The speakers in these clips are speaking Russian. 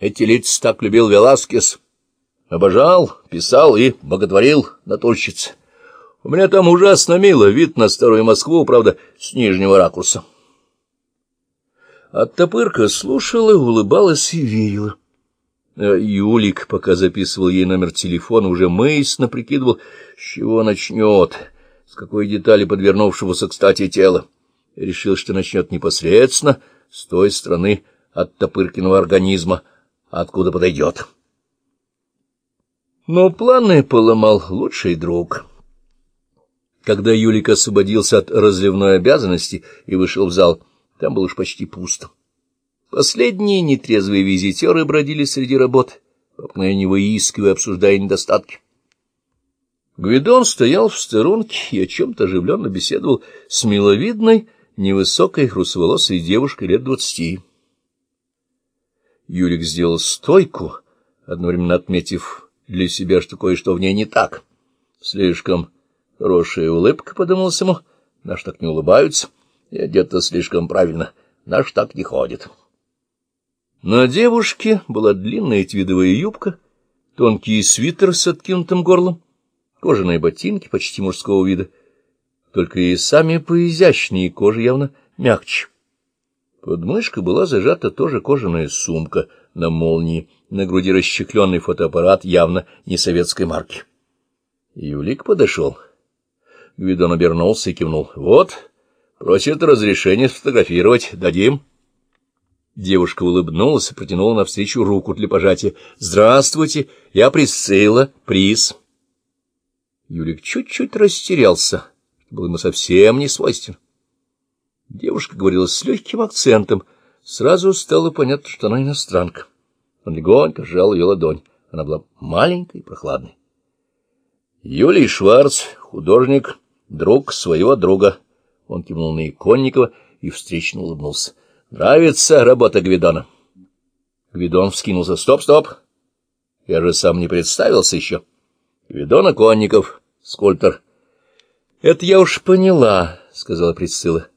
Эти лица так любил Веласкес. Обожал, писал и боготворил натурщиц. У меня там ужасно мило, вид на старую Москву, правда, с нижнего ракурса. Оттопырка слушала, улыбалась и верила. А Юлик, пока записывал ей номер телефона, уже мысленно прикидывал, с чего начнет, с какой детали подвернувшегося, кстати, тела. Решил, что начнет непосредственно с той стороны оттопыркиного организма, откуда подойдет. Но планы поломал лучший друг. Когда Юлик освободился от разливной обязанности и вышел в зал, там было уж почти пусто. Последние нетрезвые визитеры бродили среди работ, по обыкновению выискивая, обсуждая недостатки. Гвидон стоял в сторонке и о чем-то оживленно беседовал с миловидной, невысокой, русоволосой девушкой лет двадцати. Юлик сделал стойку, одновременно отметив для себя, что кое-что в ней не так. Слишком хорошая улыбка, — подумалось ему, — наш так не улыбаются, и одета слишком правильно, наш так не ходит. На девушке была длинная твидовая юбка, тонкий свитер с откинутым горлом, кожаные ботинки почти мужского вида, только и сами поизящнее, кожа явно мягче. Под мышкой была зажата тоже кожаная сумка на молнии, на груди расщекленный фотоаппарат явно не советской марки. Юлик подошел. Гвидон обернулся и кивнул. — Вот, просит разрешение сфотографировать. Дадим? Девушка улыбнулась и протянула навстречу руку для пожатия. — Здравствуйте, я Присцилла, приз. Юлик чуть-чуть растерялся. Было ему совсем не свойственно. Девушка говорила с легким акцентом. Сразу стало понятно, что она иностранка. Он легонько сжал ее ладонь. Она была маленькой и прохладной. Юлий Шварц, художник, друг своего друга. Он кивнул на Иконникова и встречно улыбнулся. — Нравится работа Гвидона? Гвидон вскинулся. — Стоп, стоп! Я же сам не представился еще. Гвидон Иконников, скульптор. — Это я уж поняла, — сказала Присцилла.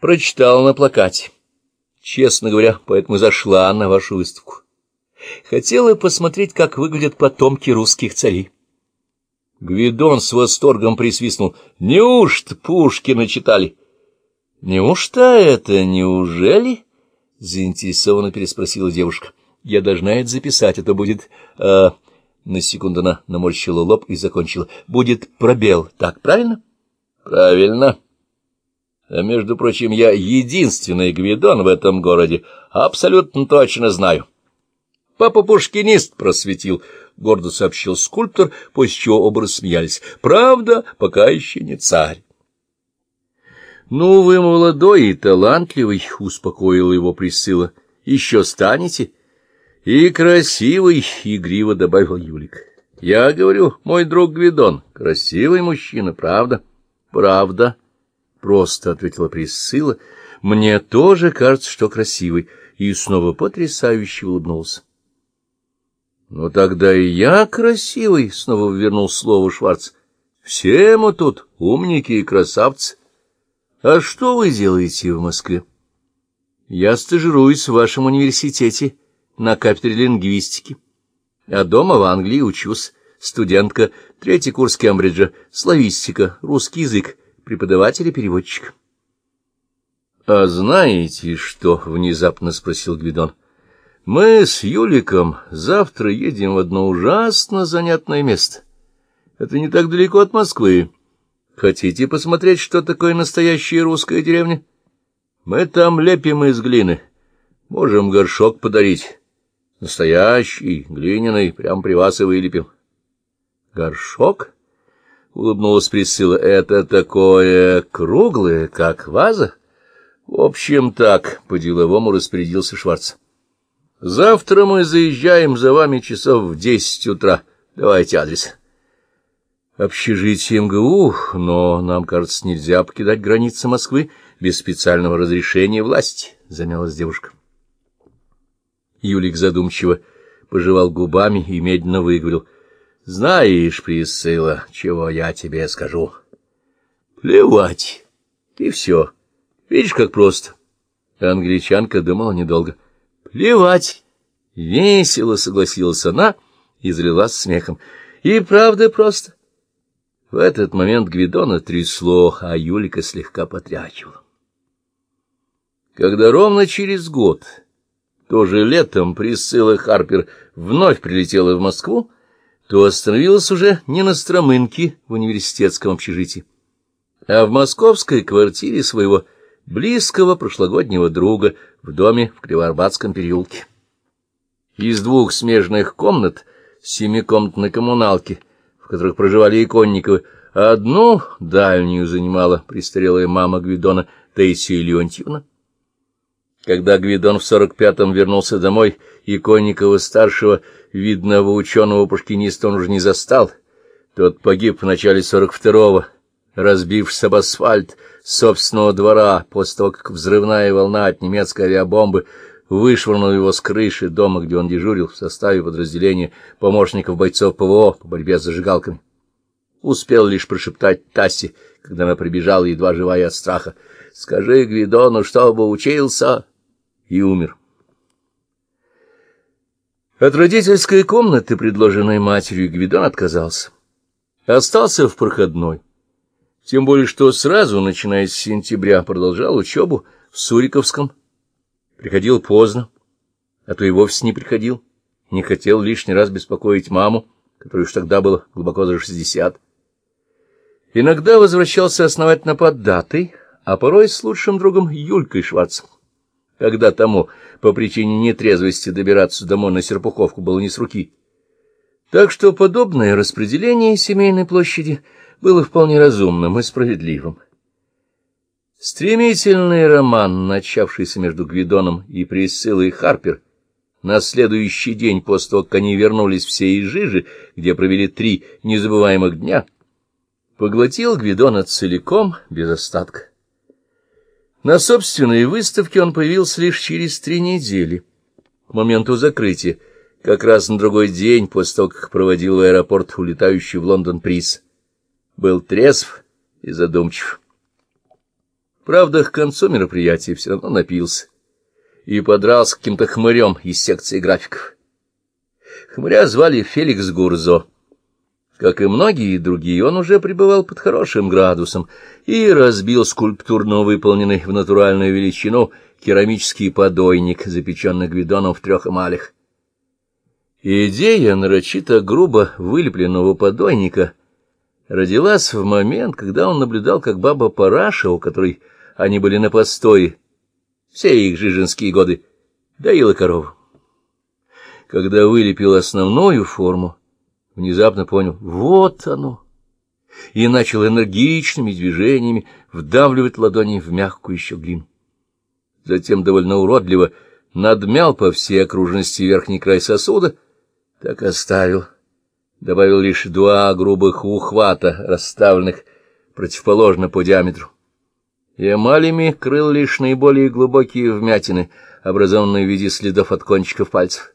Прочитала на плакате. Честно говоря, поэтому зашла на вашу выставку. Хотела посмотреть, как выглядят потомки русских царей. Гвидон с восторгом присвистнул. Неужто Пушкина читали? Неужто это, неужели? Заинтересованно переспросила девушка. Я должна это записать, это будет... Э... На секунду она наморщила лоб и закончила. Будет пробел, так правильно? Правильно. Между прочим, я единственный Гвидон в этом городе, абсолютно точно знаю. Папа пушкинист просветил, — гордо сообщил скульптор, после чего оба рассмеялись. Правда, пока еще не царь. — Ну, вы молодой и талантливый, — успокоила его Присцилла. — Еще станете? — И красивый, — игриво добавил Юлик. — Я говорю, мой друг Гвидон, красивый мужчина, правда? — Правда. —— просто ответила Присцилла. — Мне тоже кажется, что красивый. И снова потрясающе улыбнулся. — Ну тогда и я красивый, — снова вернул слово Шварц. — Все мы тут умники и красавцы. А что вы делаете в Москве? — Я стажируюсь в вашем университете на кафедре лингвистики. А дома в Англии учусь. Студентка, третий курс Кембриджа, славистика, русский язык преподаватель и переводчик. — А знаете что? — внезапно спросил Гвидон. — Мы с Юликом завтра едем в одно ужасно занятное место. Это не так далеко от Москвы. Хотите посмотреть, что такое настоящая русская деревня? Мы там лепим из глины. Можем горшок подарить. Настоящий, глиняный, прямо при вас и вылепим. Горшок? —— улыбнулась Присцилла. — Это такое круглое, как ваза? — В общем, так, — по-деловому распорядился Шварц. — Завтра мы заезжаем за вами часов в десять утра. Давайте адрес. — Общежитие МГУ, но нам, кажется, нельзя покидать границы Москвы без специального разрешения власти, — замялась девушка. Юлик задумчиво пожевал губами и медленно выговорил — знаешь, Присцилла, чего я тебе скажу? Плевать. И все. Видишь, как просто. Англичанка думала недолго. Плевать. Весело согласилась она и залилась смехом. И правда просто. В этот момент Гвидона трясло, а Юлика слегка потрячивала. Когда ровно через год, тоже летом, Присцилла Харпер вновь прилетела в Москву, то остановилась уже не на Стромынке в университетском общежитии, а в московской квартире своего близкого прошлогоднего друга в доме в Кривоарбатском переулке. Из двух смежных комнат, семикомнатной коммуналки, в которых проживали Иконниковы, одну дальнюю занимала престарелая мама Гвидона Таисия Леонтьевна. Когда Гвидон в сорок пятом вернулся домой, Иконникова-старшего, видного ученого-пушкиниста, он уже не застал. Тот погиб в начале сорок второго, разбившись об асфальт собственного двора, после того, как взрывная волна от немецкой авиабомбы вышвырнул его с крыши дома, где он дежурил в составе подразделения помощников бойцов ПВО по борьбе с зажигалками. Успел лишь прошептать Тассе, когда она прибежала, едва живая от страха. «Скажи Гвидону, чтобы учился!» И умер. От родительской комнаты, предложенной матерью, Гвидон отказался. Остался в проходной. Тем более, что сразу, начиная с сентября, продолжал учебу в Суриковском Приходил поздно, а то и вовсе не приходил. Не хотел лишний раз беспокоить маму, которой уж тогда было глубоко за шестьдесят. Иногда возвращался основательно под датой, а порой с лучшим другом Юлькой Шварцем. Когда тому по причине нетрезвости добираться домой на Серпуховку было не с руки. Так что подобное распределение семейной площади было вполне разумным и справедливым. Стремительный роман, начавшийся между Гвидоном и Присциллой Харпер, на следующий день после того, как они вернулись все из Жижи, где провели три незабываемых дня, поглотил Гвидона целиком, без остатка. На собственной выставке он появился лишь через три недели, к моменту закрытия, как раз на другой день после того, как проводил в аэропорт улетающий в Лондон приз. Был трезв и задумчив. Правда, к концу мероприятия все равно напился и подрался каким-то хмырем из секции графиков. Хмыря звали Феликс Гурзо. Как и многие другие, он уже пребывал под хорошим градусом и разбил скульптурно выполненный в натуральную величину керамический подойник, запеченный гвидоном в трех эмалях. Идея нарочито грубо вылепленного подойника родилась в момент, когда он наблюдал, как баба Параша, у которой они были на постое все их жиженские годы, доила корову. Когда вылепил основную форму, внезапно понял — вот оно! И начал энергичными движениями вдавливать ладони в мягкую еще глину. Затем довольно уродливо надмял по всей окружности верхний край сосуда, так оставил. Добавил лишь два грубых ухвата, расставленных противоположно по диаметру и эмалями крыл лишь наиболее глубокие вмятины, образованные в виде следов от кончиков пальцев.